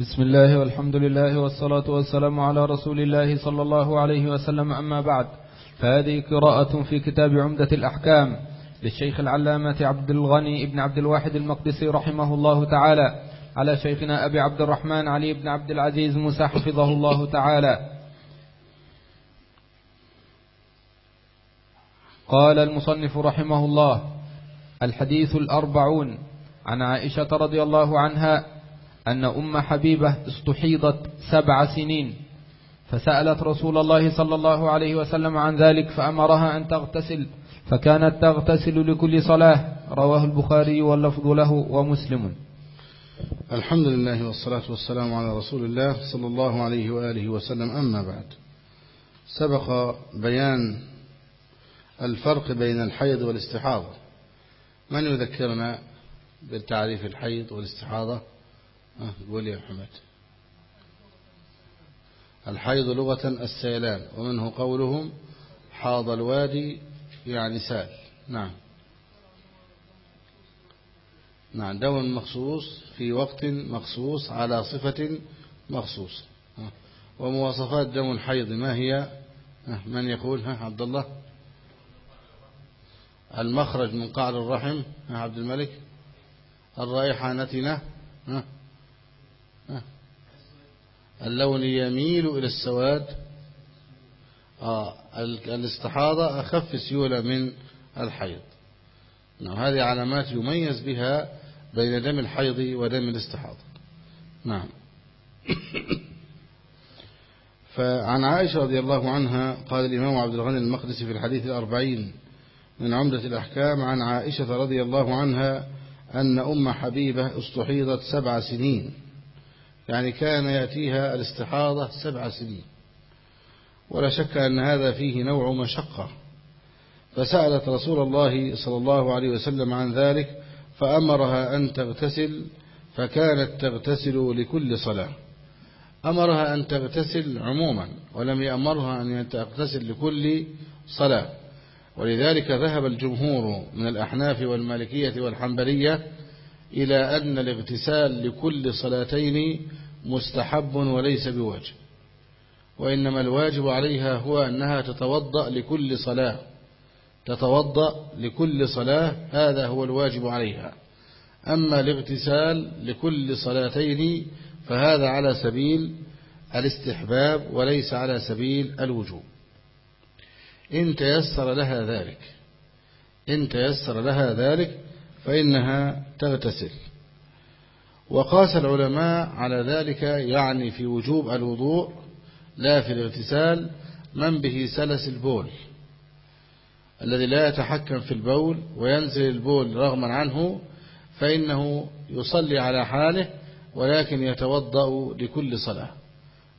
بسم الله والحمد لله والصلاة والسلام على رسول الله صلى الله عليه وسلم. أما بعد فهذه قراءة في كتاب عمدة الأحكام للشيخ العلامة عبد الغني بن عبد الواحد المقدسي رحمه الله تعالى على شيخنا أبي عبد الرحمن علي بن عبد العزيز موسى حفظه الله تعالى. قال المصنف رحمه الله الحديث الأربعون عن عائشة رضي الله عنها أن أم حبيبة استحيضت سبع سنين. فسألت رسول الله صلى الله عليه وسلم عن ذلك فأمرها أن تغتسل. فكانت تغتسل لكل صلاة. رواه البخاري واللفظ له ومسلم. الحمد لله والصلاة والسلام على رسول الله صلى الله عليه وآله وسلم. أما بعد سبق بيان الفرق بين الحيض والاستحاضة. من يذكرنا بالتعريف الحيض والاستحاضة؟ قول يا محمد. الحيض لغة السيلان ومنه قولهم حاض الوادي يعني سال نعم. نعم دم مخصوص في وقت مخصوص على صفة مخصوص ومواصفات دم الحيض ما هي؟ من يقول؟ ها عبد الله. المخرج من قعر الرحم ها عبد الملك. الرائحة نتنة ها اللون يميل إلى السواد. آه الاستحاضة أخف سيولة من الحيض. نعم هذه علامات يميز بها بين دم الحيض ودم الاستحاضة. نعم. فعن عائشة رضي الله عنها قال الإمام عبد الغني المقدسي في الحديث الأربعين من عمدة الأحكام عن عائشة رضي الله عنها أن أم حبيبة استحيضت سبع سنين. يعني كان يأتيها الاستحاضة سبع سنين. ولا شك أن هذا فيه نوع مشقة. فسألت رسول الله صلى الله عليه وسلم عن ذلك فأمرها أن تغتسل فكانت تغتسل لكل صلاة. أمرها أن تغتسل عموما ولم يأمرها أن تغتسل لكل صلاة. ولذلك ذهب الجمهور من الأحناف والمالكية والحنبلية إلى أن الاغتسال لكل صلاتين مستحب وليس بواجب وإنما الواجب عليها هو أنها تتوضأ لكل صلاة تتوضأ لكل صلاة هذا هو الواجب عليها. أما الاغتسال لكل صلاتين فهذا على سبيل الاستحباب وليس على سبيل الوجوب. إن تيسر لها ذلك إن تيسر لها ذلك فإنها تغتسل. وقاس العلماء على ذلك يعني في وجوب الوضوء لا في الاغتسال من به سلس البول الذي لا يتحكم في البول وينزل البول رغما عنه فإنه يصلي على حاله ولكن يتوضأ لكل صلاة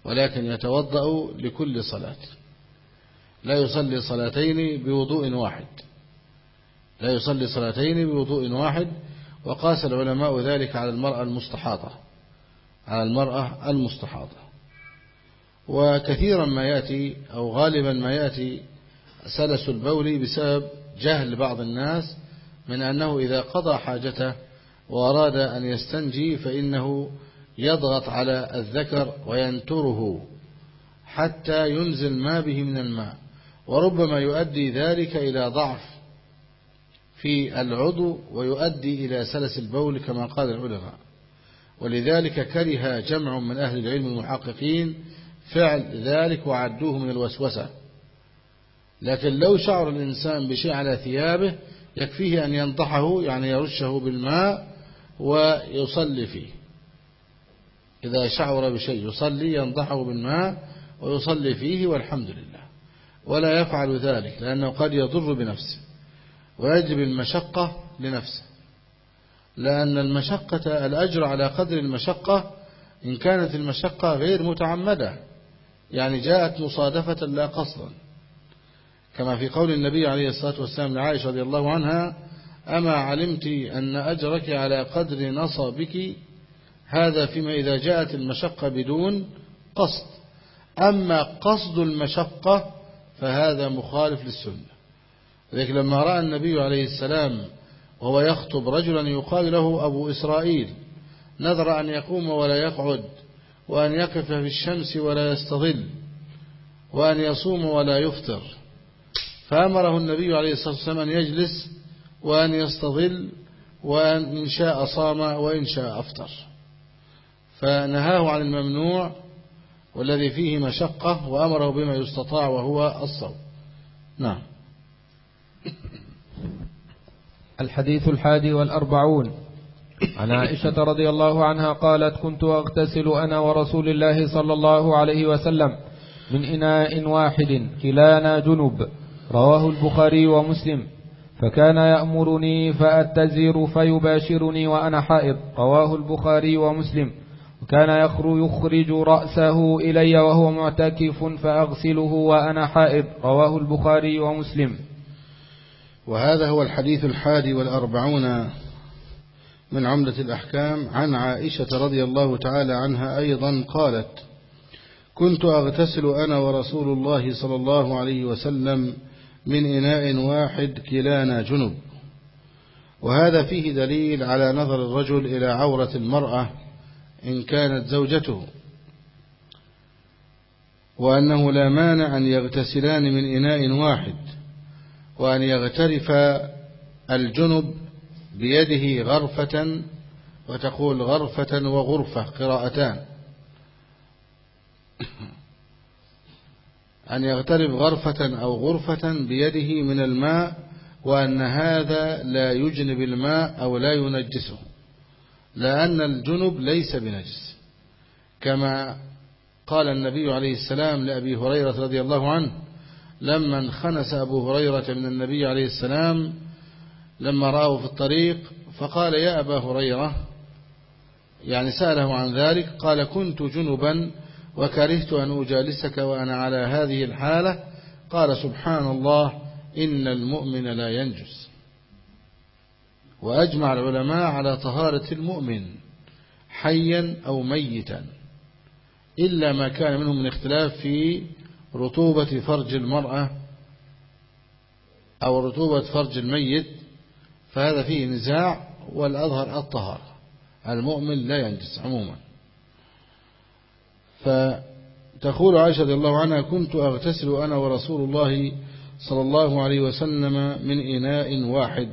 ولكن يتوضأ لكل صلاة. لا يصلي صلاتين بوضوء واحد. لا يصلي صلاتين بوضوء واحد وقاس العلماء ذلك على المرأة المستحاضة على المرأة المستحاضة. وكثيرا ما يأتي أو غالبا ما يأتي سلس البول بسبب جهل بعض الناس من أنه إذا قضى حاجته وأراد أن يستنجي فإنه يضغط على الذكر وينتره حتى ينزل ما به من الماء وربما يؤدي ذلك إلى ضعف في العضو ويؤدي إلى سلس البول كما قال العلماء. ولذلك كره جمع من أهل العلم المحققين فعل ذلك وعدوه من الوسوسة. لكن لو شعر الإنسان بشيء على ثيابه يكفيه أن ينضحه يعني يرشه بالماء ويصلي فيه. إذا شعر بشيء يصلي ينضحه بالماء ويصلي فيه والحمد لله. ولا يفعل ذلك لأنه قد يضر بنفسه. ويجب المشقة لنفسه. لأن المشقة الأجر على قدر المشقة إن كانت المشقة غير متعمدة يعني جاءت مصادفة لا قصدا كما في قول النبي عليه الصلاة والسلام لعائشة رضي الله عنها أما علمت أن أجرك على قدر نصبك هذا فيما إذا جاءت المشقة بدون قصد. أما قصد المشقة فهذا مخالف للسنة. ذلك لما رأى النبي عليه السلام وهو يخطب رجلا يقال له أبو إسرائيل نذر أن يقوم ولا يقعد وأن يقف في الشمس ولا يستظل وأن يصوم ولا يفطر. فأمره النبي عليه الصلاة والسلام أن يجلس وأن يستظل وأن إن شاء صام وإن شاء أفطر. فنهاه عن الممنوع والذي فيه مشقة وأمره بما يستطاع وهو الصوم. نعم. الحديث الحادي والأربعون. عن عائشة رضي الله عنها قالت كنت أغتسل أنا ورسول الله صلى الله عليه وسلم من إناء واحد كلانا جنب. رواه البخاري ومسلم. فكان يأمرني فأتزر فيباشرني وأنا حائض. رواه البخاري ومسلم. وكان يخرج رأسه إلي وهو معتكف فأغسله وأنا حائض. رواه البخاري ومسلم. وهذا هو الحديث الحادي والأربعون من عمدة الأحكام عن عائشة رضي الله تعالى عنها أيضا قالت كنت أغتسل أنا ورسول الله صلى الله عليه وسلم من إناء واحد كلانا جنب. وهذا فيه دليل على نظر الرجل إلى عورة المرأة إن كانت زوجته وأنه لا مانع أن يغتسلان من إناء واحد. وأن يغترف الجنب بيده غرفة وتقول غرفة وغرفة قراءتان. أن يغترف غرفة أو غرفة بيده من الماء وأن هذا لا يجنب الماء أو لا ينجسه لأن الجنب ليس بنجس. كما قال النبي عليه السلام لأبي هريرة رضي الله عنه لما انخنس أبو هريرة من النبي عليه السلام لما رأوا في الطريق فقال يا أبا هريرة. يعني سأله عن ذلك قال كنت جنبا وكرهت أن أجالسك وأنا على هذه الحالة. قال سبحان الله إن المؤمن لا ينجس. وأجمع العلماء على طهارة المؤمن حيا أو ميتا إلا ما كان منهم من اختلاف في رطوبة فرج المرأة أو رطوبة فرج الميت فهذا فيه نزاع والأظهر الطهارة. المؤمن لا ينجس عموما. فتقول عائشة رضي الله عنها كنت أغتسل أنا ورسول الله صلى الله عليه وسلم من إناء واحد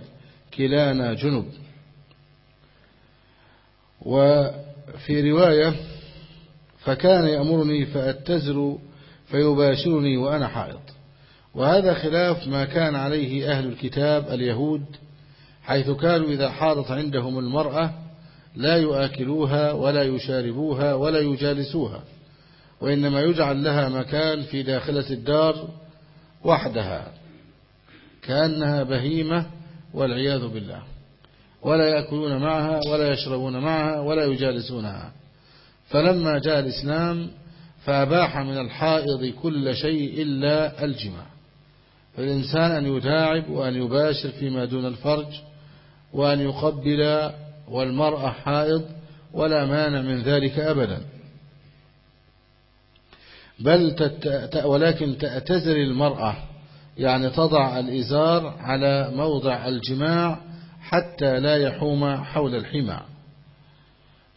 كلانا جنب. وفي رواية فكان يأمرني فأتزر فيباشرني وأنا حائض وهذا خلاف ما كان عليه أهل الكتاب اليهود حيث كانوا إذا حاضت عندهم المرأة لا يؤكلوها ولا يشاربوها ولا يجالسوها وإنما يجعل لها مكان في داخلة الدار وحدها كأنها بهيمة والعياذ بالله. ولا يأكلون معها ولا يشربون معها ولا يجالسونها. فلما جاء الإسلام فأباح من الحائض كل شيء إلا الجماع. فالإنسان أن يتاعب وأن يباشر فيما دون الفرج وأن يقبل والمرأة حائض ولا مانع من ذلك أبدا. بل تت... ولكن تأتزر المرأة يعني تضع الإزار على موضع الجماع حتى لا يحوم حول الحمى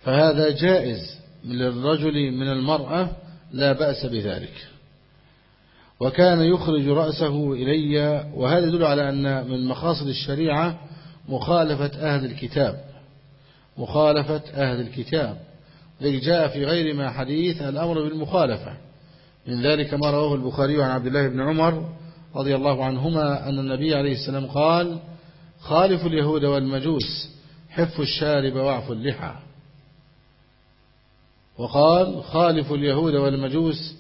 فهذا جائز للرجل من المرأة لا بأس بذلك. وكان يخرج رأسه إلي وهذا يدل على أن من مقاصد الشريعة مخالفة أهل الكتاب. مخالفة أهل الكتاب. الذي جاء في غير ما حديث الأمر بالمخالفة. من ذلك ما رواه البخاري عن عبد الله بن عمر رضي الله عنهما أن النبي عليه السلام قال خالف اليهود والمجوس حف الشارب واعف اللحى. وقال خالف اليهود والمجوس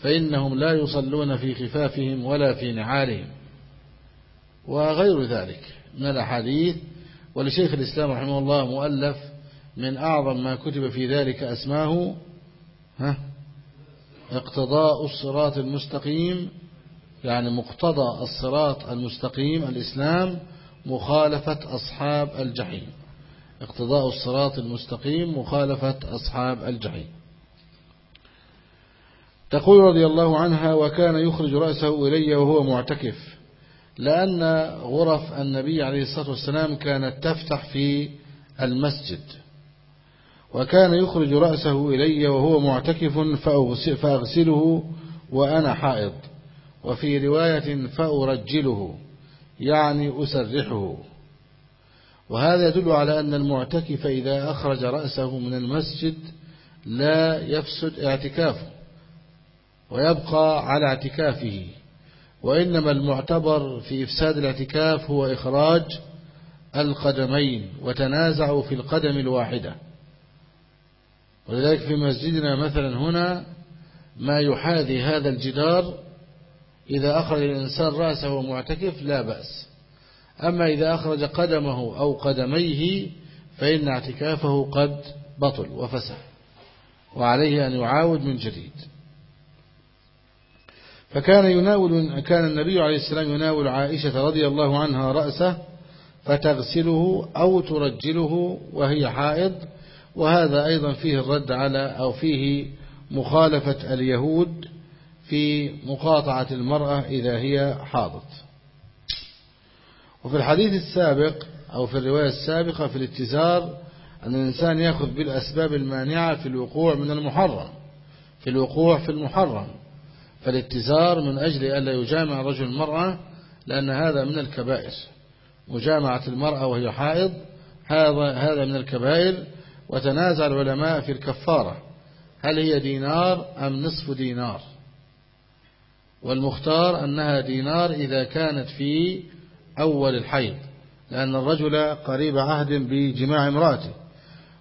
فإنهم لا يصلون في خفافهم ولا في نعالهم. وغير ذلك من الأحاديث ولشيخ الإسلام رحمه الله مؤلف من أعظم ما كتب في ذلك أسماه ها؟ اقتضاء الصراط المستقيم يعني مقتضى الصراط المستقيم الإسلام مخالفة أصحاب الجحيم. اقتضاء الصراط المستقيم مخالفة أصحاب الجحيم. تقول رضي الله عنها وكان يخرج رأسه إلي وهو معتكف لأن غرف النبي عليه الصلاة والسلام كانت تفتح في المسجد. وكان يخرج رأسه إلي وهو معتكف فأغسله وأنا حائض وفي رواية فأرجله يعني أسرحه. وهذا يدل على أن المعتكف إذا أخرج رأسه من المسجد لا يفسد اعتكافه ويبقى على اعتكافه وإنما المعتبر في إفساد الاعتكاف هو إخراج القدمين وتنازعوا في القدم الواحدة. ولذلك في مسجدنا مثلا هنا ما يحاذي هذا الجدار إذا أخرج الإنسان رأسه معتكف لا بأس. أما إذا أخرج قدمه أو قدميه فإن اعتكافه قد بطل وفسد وعليه أن يعاود من جديد. فكان يناول كان النبي عليه السلام يناول عائشة رضي الله عنها رأسه فتغسله أو ترجله وهي حائض وهذا أيضا فيه الرد على أو فيه مخالفة اليهود في مقاطعة المرأة إذا هي حاضت. وفي الحديث السابق أو في الرواية السابقة في الاتزار أن الإنسان يأخذ بالأسباب المانعة في الوقوع من المحرم في الوقوع في المحرم. فالاتزار من أجل ألا يجامع رجل المرأة لأن هذا من الكبائر. مجامعة المرأة وهي حائض هذا هذا من الكبائر. وتنازع العلماء في الكفارة. هل هي دينار أم نصف دينار؟ والمختار أنها دينار إذا كانت في أول الحيض لأن الرجل قريب عهد بجماع امرأته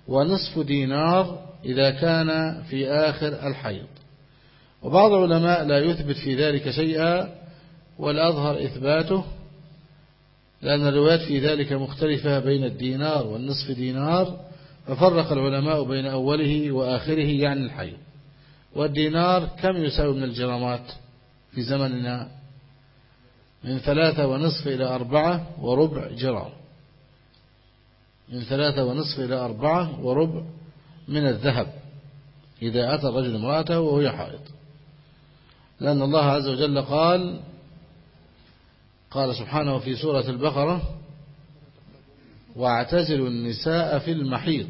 ونصف دينار إذا كان في آخر الحيض. وبعض العلماء لا يثبت في ذلك شيئا والأظهر إثباته لأن الروايات في ذلك مختلفة بين الدينار والنصف دينار ففرق العلماء بين أوله وآخره يعني الحيض. والدينار كم يساوي من الجرامات في زمننا؟ من ثلاثة ونصف إلى أربعة وربع جرام من ثلاثة ونصف إلى أربعة وربع من الذهب. إذا أتى الرجل امرأته وهو حائض. لأن الله عز وجل قال قال سبحانه في سورة البقرة واعتزلوا النساء في المحيض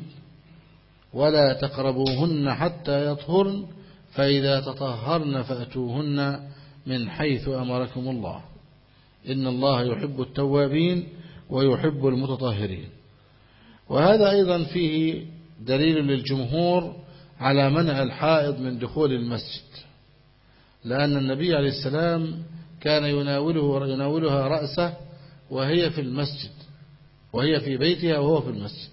ولا تقربوهن حتى يطهرن فإذا تطهرن فأتوهن من حيث أمركم الله. إن الله يحب التوابين ويحب المتطهرين. وهذا أيضا فيه دليل للجمهور على منع الحائض من دخول المسجد لأن النبي عليه السلام كان يناوله يناولها رأسه وهي في المسجد وهي في بيتها وهو في المسجد.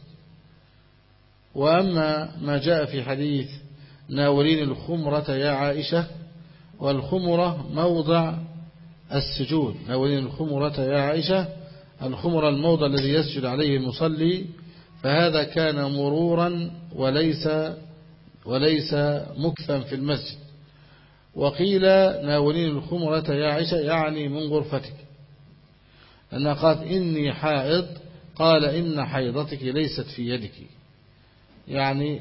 وأما ما جاء في حديث ناولين الخمرة يا عائشة والخمرة موضع السجود. ناولين الخمرة يا عائشة الخمرة الموضع الذي يسجد عليه المصلي فهذا كان مرورا وليس وليس مكثا في المسجد. وقيل ناولين الخمرة يا عائشة يعني من غرفتك. أنها قالت إني حائض قال إن حيضتك ليست في يدك. يعني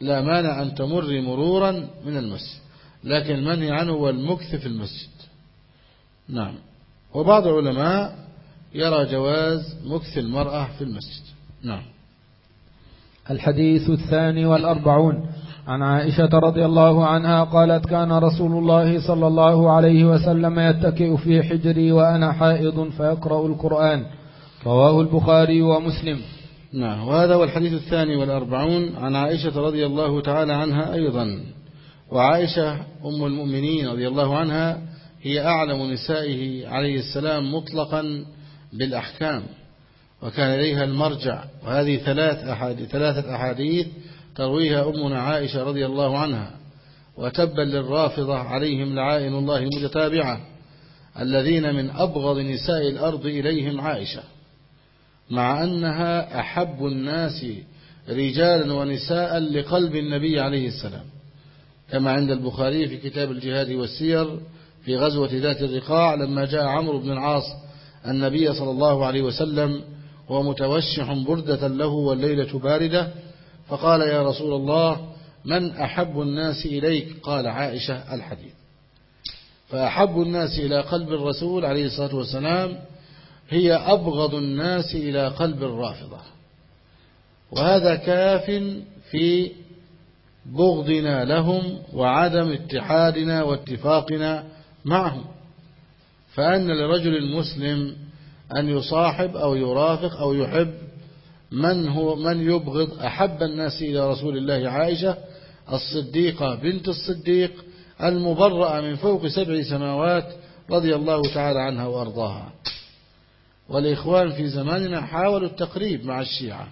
لا مانع أن تمر مرورا من المسجد. لكن المنهي عنه هو المكث في المسجد. نعم. وبعض العلماء يرى جواز مكث المرأة في المسجد. نعم. الحديث الثاني والأربعون. عن عائشة رضي الله عنها قالت كان رسول الله صلى الله عليه وسلم يتكئ في حجري وأنا حائض فيقرأ القرآن. رواه البخاري ومسلم. نعم. وهذا هو الحديث الثاني والأربعون. عن عائشة رضي الله تعالى عنها أيضا. وعائشة أم المؤمنين رضي الله عنها هي أعلم نسائه عليه السلام مطلقا بالأحكام وكان إليها المرجع. وهذه ثلاث أحاديث ثلاثة أحاديث ترويها أمنا عائشة رضي الله عنها. وتبا للرافضة عليهم لعائن الله المتتابعة الذين من أبغض نساء الأرض إليهم عائشة. مع أنها أحب الناس رجالا ونساء لقلب النبي عليه السلام. كما عند البخاري في كتاب الجهاد والسير في غزوة ذات الرقاع لما جاء عمرو بن العاص النبي صلى الله عليه وسلم ومتوشح بردة له والليلة باردة فقال يا رسول الله من أحب الناس إليك؟ قال عائشة الحديث. فأحب الناس إلى قلب الرسول عليه الصلاة والسلام هي أبغض الناس إلى قلب الرافضة. وهذا كاف في بغضنا لهم وعدم اتحادنا واتفاقنا معهم. فأن لرجل مسلم أن يصاحب أو يرافق أو يحب من هو من يبغض أحب الناس إلى رسول الله عائشة الصديقة بنت الصديق المبرأة من فوق سبع سماوات رضي الله تعالى عنها وأرضاها. والإخوان في زماننا حاولوا التقريب مع الشيعة.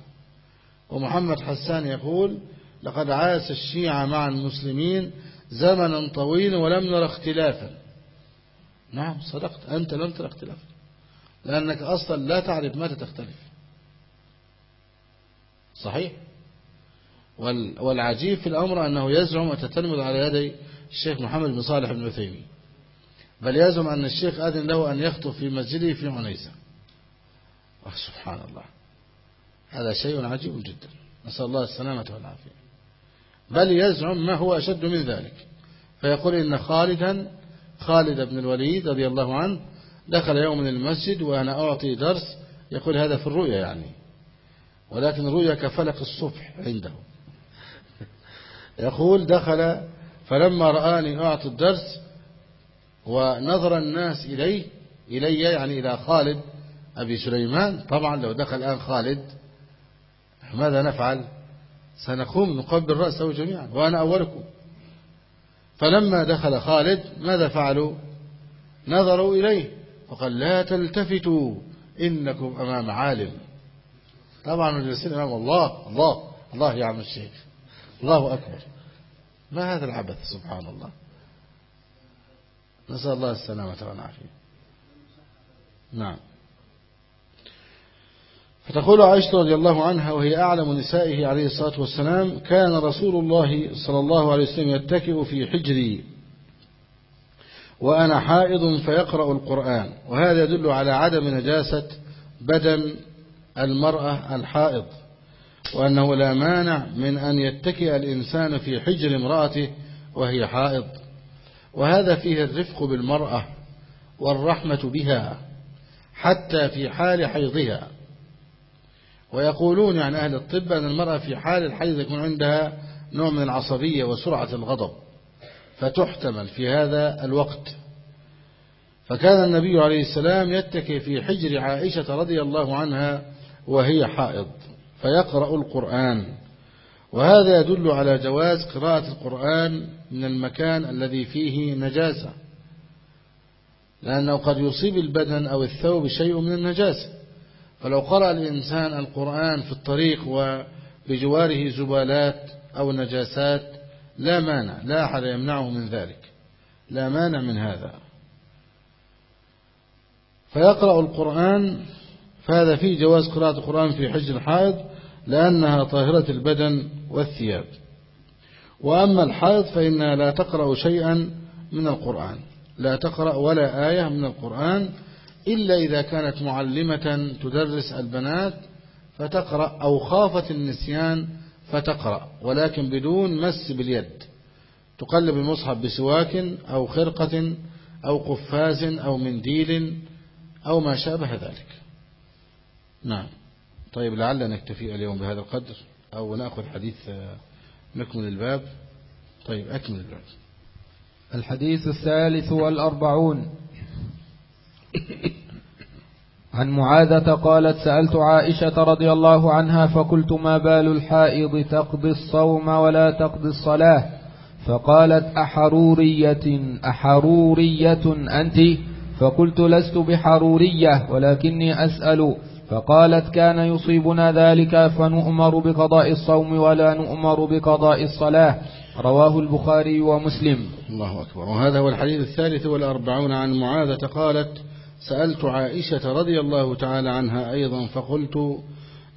ومحمد حسان يقول لقد عاش الشيعة مع المسلمين زمنا طويلا ولم نرى اختلافا نعم صدقت. أنت لم ترى اختلافا لأنك أصلا لا تعرف متى تختلف. صحيح؟ والعجيب في الأمر أنه يزعم وتتلمذ على يدي الشيخ محمد بن صالح بن عثيمين. بل يزعم أن الشيخ أذن له أن يخطب في مسجده في عنيزة سبحان الله. هذا شيء عجيب جدا. نسأل الله السلامة والعافية. بل يزعم ما هو أشد من ذلك. فيقول إن خالدا خالد بن الوليد رضي الله عنه دخل يوم المسجد وأنا أعطي درس يقول هذا في الرؤيا يعني. ولكن الرؤيا كفلق الصبح عنده. يقول دخل فلما رآني أعطي الدرس ونظر الناس إليه إلي يعني إلى خالد أبي سليمان. طبعا لو دخل الآن خالد ماذا نفعل؟ سنقوم نقبل رأسه جميعا. وأنا أولكم. فلما دخل خالد ماذا فعلوا؟ نظروا إليه وقال لا تلتفتوا إنكم أمام عالم. طبعا الجلسين أمام الله الله الله يا عم الشيخ الله أكبر. ما هذا العبث؟ سبحان الله. نسأل الله السلامة والعافية. نعم. فتقول عائشة رضي الله عنها وهي أعلم نسائه عليه الصلاة والسلام كان رسول الله صلى الله عليه وسلم يتكئ في حجري. وأنا حائض فيقرأ القرآن. وهذا يدل على عدم نجاسة بدن المرأة الحائض. وأنه لا مانع من أن يتكئ الإنسان في حجر امرأته وهي حائض. وهذا فيه الرفق بالمرأة والرحمة بها حتى في حال حيضها. ويقولون يعني أهل الطب أن المرأة في حال الحيض يكون عندها نوع من العصبية وسرعة الغضب فتحتمل في هذا الوقت. فكان النبي عليه السلام يتكي في حجر عائشة رضي الله عنها وهي حائض فيقرأ القرآن. وهذا يدل على جواز قراءة القرآن من المكان الذي فيه نجاسة لأنه قد يصيب البدن أو الثوب شيء من النجاسة. فلو قرأ الإنسان القرآن في الطريق وبجواره زبالات أو نجاسات لا مانع لا أحد يمنعه من ذلك. لا مانع من هذا. فيقرأ القرآن فهذا فيه جواز قراءة القرآن في حج الحائض لأنها طاهرة البدن والثياب. وأما الحائض فإنها لا تقرأ شيئا من القرآن. لا تقرأ ولا آية من القرآن إلا إذا كانت معلمة تدرس البنات فتقرأ أو خافت النسيان فتقرأ ولكن بدون مس باليد. تقلب المصحف بسواك أو خرقة أو قفاز أو منديل أو ما شابه ذلك. نعم. طيب لعل نكتفي اليوم بهذا القدر أو نأخذ حديث نكمل الباب. طيب أكمل الباب. الحديث الثالث والأربعون. عن معاذة قالت سألت عائشة رضي الله عنها فقلت ما بال الحائض تقضي الصوم ولا تقضي الصلاة؟ فقالت أحرورية أحرورية أنت؟ فقلت لست بحرورية ولكني أسأل. فقالت كان يصيبنا ذلك فنؤمر بقضاء الصوم ولا نؤمر بقضاء الصلاة. رواه البخاري ومسلم. الله أكبر. وهذا هو الحديث الثالث والأربعون عن معاذة قالت سألت عائشة رضي الله تعالى عنها أيضا فقلت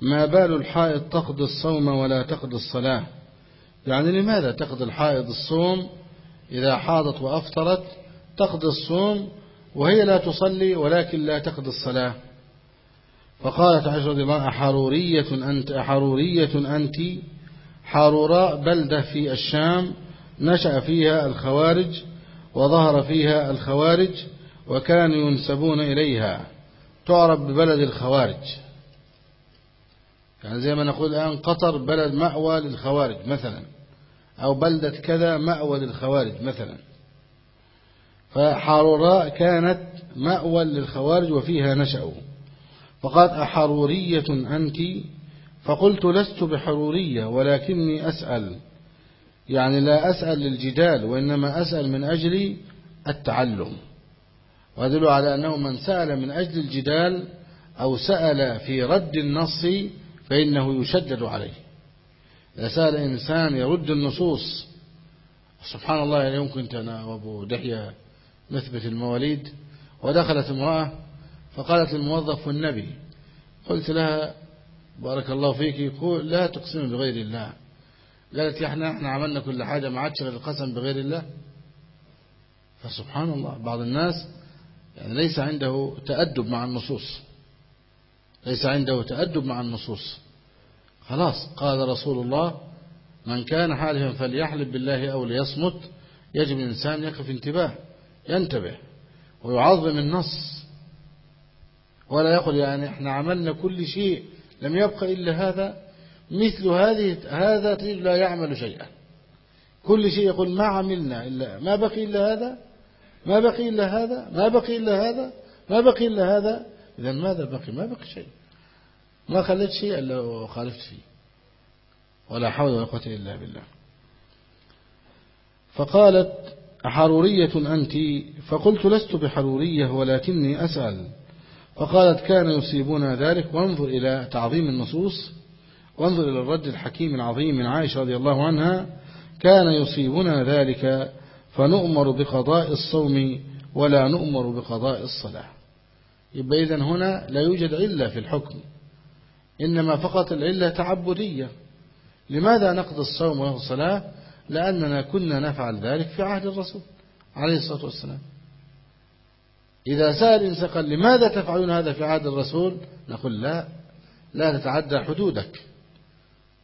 ما بال الحائض تقضي الصوم ولا تقضي الصلاة؟ يعني لماذا تقضي الحائض الصوم؟ إذا حاضت وأفطرت تقضي الصوم وهي لا تصلي ولكن لا تقضي الصلاة. فقالت عائشة رضي الله أحرورية أنت أحرورية أنت حاروراء بلدة في الشام نشأ فيها الخوارج وظهر فيها الخوارج وكانوا ينسبون إليها. تعرف ببلد الخوارج. يعني زي ما نقول الآن قطر بلد مأوى للخوارج مثلا أو بلدة كذا مأوى للخوارج مثلا. فحاروراء كانت مأوى للخوارج وفيها نشأوا. فقالت أحرورية أنت؟ فقلت لست بحرورية ولكني أسأل. يعني لا أسأل للجدال وإنما أسأل من أجل التعلم. ويدل على أنه من سأل من أجل الجدال أو سأل في رد النص فإنه يشدد عليه. إذا سأل إنسان يرد النصوص سبحان الله اليوم كنت أنا وأبو دحية نثبت المواليد. ودخلت امرأة فقالت الموظف والنبي قلت لها بارك الله فيك لا تقسم بغير الله. قالت إحنا إحنا عملنا كل حاجة ما عادش القسم بغير الله. فسبحان الله بعض الناس يعني ليس عنده تأدب مع النصوص. ليس عنده تأدب مع النصوص. خلاص قال رسول الله من كان حالفا فليحلف بالله أو ليصمت يجب الإنسان يقف انتباه ينتبه ويعظم النص. ولا يقول يعني إحنا عملنا كل شيء لم يبقى إلا هذا مثل هذه هذا لا يعمل شيئا. كل شيء يقول ما عملنا إلا ما بقي إلا هذا؟ ما بقي إلا هذا؟ ما بقي إلا هذا؟ ما بقي إلا هذا؟ إذا ماذا بقي؟ ما بقي شيء. ما خليت شيء إلا وخالفت فيه ولا حول ولا قوة إلا بالله. فقالت أحرورية أنت؟ فقلت لست بحرورية ولكني أسأل. فقالت كان يصيبنا ذلك. وانظر إلى تعظيم النصوص. وانظر إلى الرد الحكيم العظيم من عائشة رضي الله عنها. كان يصيبنا ذلك. فنؤمر بقضاء الصوم ولا نؤمر بقضاء الصلاة. يبقى إذن هنا لا يوجد علة في الحكم إنما فقط العلة تعبدية. لماذا نقضي الصوم والصلاة لأننا كنا نفعل ذلك في عهد الرسول عليه الصلاة والسلام. إذا سأل إنسان قال لماذا تفعلون هذا في عهد الرسول؟ نقول لا لا تتعدى حدودك.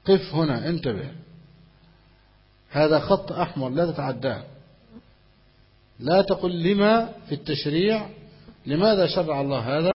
قف هنا انتبه. هذا خط أحمر لا تتعداه. لا تقل لما في التشريع. لماذا شرع الله هذا؟